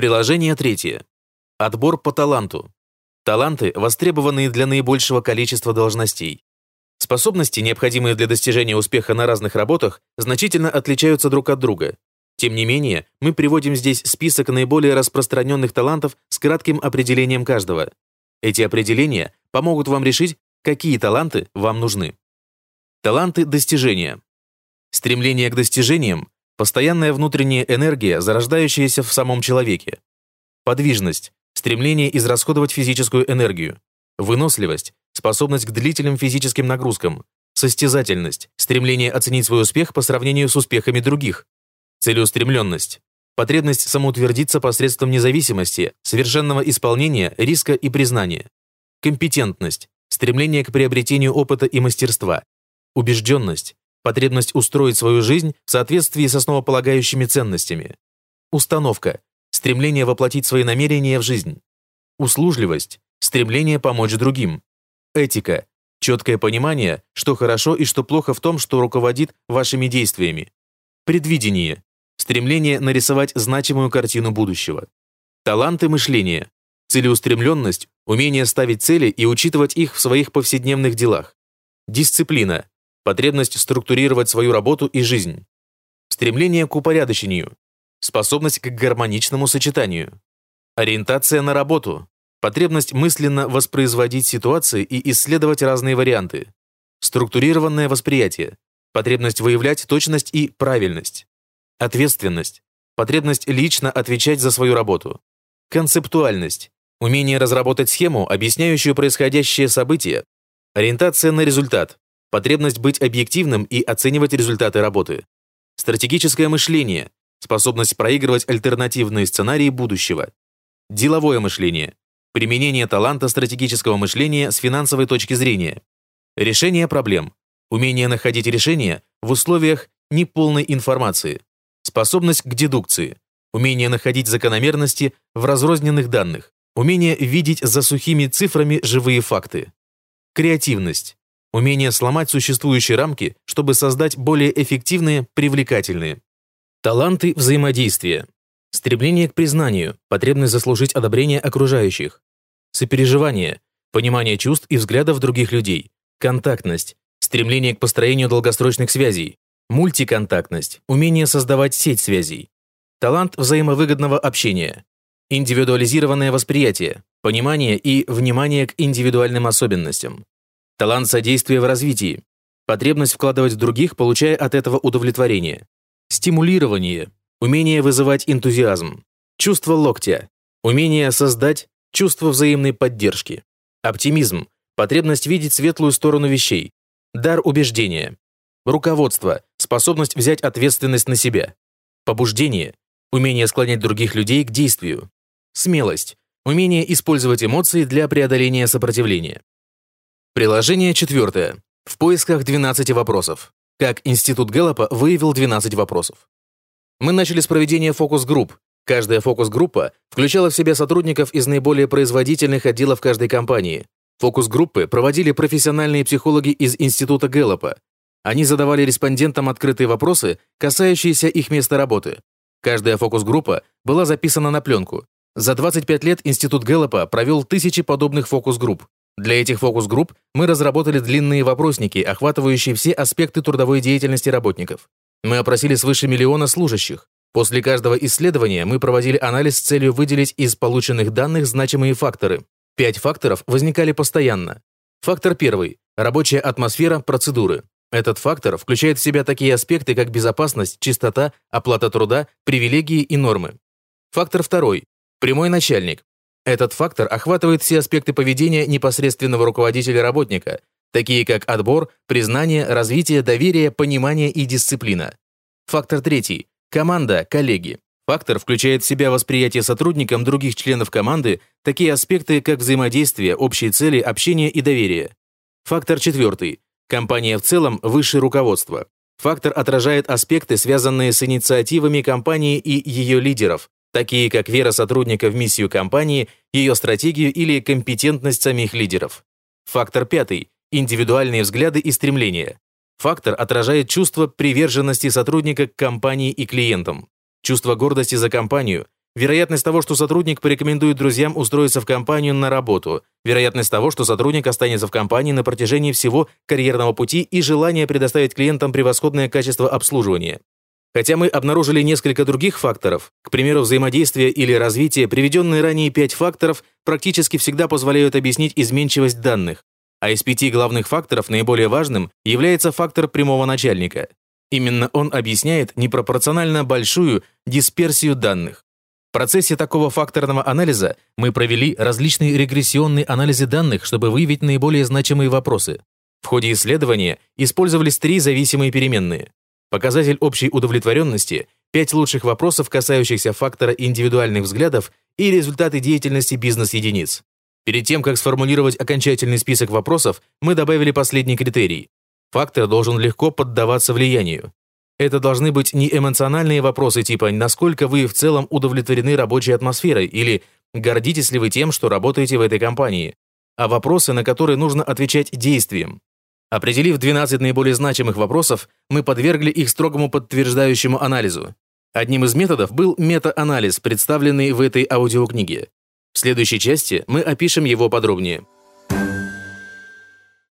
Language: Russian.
Приложение третье. Отбор по таланту. Таланты, востребованные для наибольшего количества должностей. Способности, необходимые для достижения успеха на разных работах, значительно отличаются друг от друга. Тем не менее, мы приводим здесь список наиболее распространенных талантов с кратким определением каждого. Эти определения помогут вам решить, какие таланты вам нужны. Таланты достижения. Стремление к достижениям – постоянная внутренняя энергия, зарождающаяся в самом человеке. Подвижность – стремление израсходовать физическую энергию. Выносливость способность к длительным физическим нагрузкам, состязательность, стремление оценить свой успех по сравнению с успехами других, целеустремленность, потребность самоутвердиться посредством независимости, совершенного исполнения, риска и признания, компетентность, стремление к приобретению опыта и мастерства, убежденность, потребность устроить свою жизнь в соответствии с основополагающими ценностями, установка, стремление воплотить свои намерения в жизнь, услужливость, стремление помочь другим, Этика – четкое понимание, что хорошо и что плохо в том, что руководит вашими действиями. Предвидение – стремление нарисовать значимую картину будущего. Таланты мышления – целеустремленность, умение ставить цели и учитывать их в своих повседневных делах. Дисциплина – потребность структурировать свою работу и жизнь. Стремление к упорядочению – способность к гармоничному сочетанию. Ориентация на работу Потребность мысленно воспроизводить ситуации и исследовать разные варианты. Структурированное восприятие. Потребность выявлять точность и правильность. Ответственность. Потребность лично отвечать за свою работу. Концептуальность. Умение разработать схему, объясняющую происходящее событие. Ориентация на результат. Потребность быть объективным и оценивать результаты работы. Стратегическое мышление. Способность проигрывать альтернативные сценарии будущего. Деловое мышление. Применение таланта стратегического мышления с финансовой точки зрения. Решение проблем. Умение находить решения в условиях неполной информации. Способность к дедукции. Умение находить закономерности в разрозненных данных. Умение видеть за сухими цифрами живые факты. Креативность. Умение сломать существующие рамки, чтобы создать более эффективные, привлекательные. Таланты взаимодействия. Стремление к признанию, потребность заслужить одобрение окружающих. Сопереживание, понимание чувств и взглядов других людей. Контактность, стремление к построению долгосрочных связей. Мультиконтактность, умение создавать сеть связей. Талант взаимовыгодного общения. Индивидуализированное восприятие, понимание и внимание к индивидуальным особенностям. Талант содействия в развитии. Потребность вкладывать в других, получая от этого удовлетворение. Стимулирование, Умение вызывать энтузиазм. Чувство локтя. Умение создать чувство взаимной поддержки. Оптимизм. Потребность видеть светлую сторону вещей. Дар убеждения. Руководство. Способность взять ответственность на себя. Побуждение. Умение склонять других людей к действию. Смелость. Умение использовать эмоции для преодоления сопротивления. Приложение четвертое. В поисках 12 вопросов. Как Институт Гэллопа выявил 12 вопросов. Мы начали с проведения фокус-групп. Каждая фокус-группа включала в себя сотрудников из наиболее производительных отделов каждой компании. Фокус-группы проводили профессиональные психологи из Института Гэллопа. Они задавали респондентам открытые вопросы, касающиеся их места работы. Каждая фокус-группа была записана на пленку. За 25 лет Институт Гэллопа провел тысячи подобных фокус-групп. Для этих фокус-групп мы разработали длинные вопросники, охватывающие все аспекты трудовой деятельности работников. Мы опросили свыше миллиона служащих. После каждого исследования мы проводили анализ с целью выделить из полученных данных значимые факторы. Пять факторов возникали постоянно. Фактор первый – рабочая атмосфера, процедуры. Этот фактор включает в себя такие аспекты, как безопасность, чистота, оплата труда, привилегии и нормы. Фактор второй – прямой начальник. Этот фактор охватывает все аспекты поведения непосредственного руководителя работника, такие как отбор, признание, развитие, доверие, понимание и дисциплина. Фактор третий – команда, коллеги. Фактор включает в себя восприятие сотрудникам других членов команды, такие аспекты, как взаимодействие, общие цели, общение и доверие. Фактор четвертый – компания в целом, высшее руководство. Фактор отражает аспекты, связанные с инициативами компании и ее лидеров, такие как вера сотрудника в миссию компании, ее стратегию или компетентность самих лидеров. Фактор пятый индивидуальные взгляды и стремления. Фактор отражает чувство приверженности сотрудника к компании и клиентам, чувство гордости за компанию, вероятность того, что сотрудник порекомендует друзьям устроиться в компанию на работу, вероятность того, что сотрудник останется в компании на протяжении всего карьерного пути и желание предоставить клиентам превосходное качество обслуживания. Хотя мы обнаружили несколько других факторов, к примеру, взаимодействие или развитие, приведенные ранее пять факторов практически всегда позволяют объяснить изменчивость данных, а из пяти главных факторов наиболее важным является фактор прямого начальника. Именно он объясняет непропорционально большую дисперсию данных. В процессе такого факторного анализа мы провели различные регрессионные анализы данных, чтобы выявить наиболее значимые вопросы. В ходе исследования использовались три зависимые переменные. Показатель общей удовлетворенности, пять лучших вопросов, касающихся фактора индивидуальных взглядов и результаты деятельности бизнес-единиц. Перед тем, как сформулировать окончательный список вопросов, мы добавили последний критерий. Фактор должен легко поддаваться влиянию. Это должны быть не эмоциональные вопросы типа «насколько вы в целом удовлетворены рабочей атмосферой» или «гордитесь ли вы тем, что работаете в этой компании», а вопросы, на которые нужно отвечать действием. Определив 12 наиболее значимых вопросов, мы подвергли их строгому подтверждающему анализу. Одним из методов был мета-анализ, представленный в этой аудиокниге. В следующей части мы опишем его подробнее.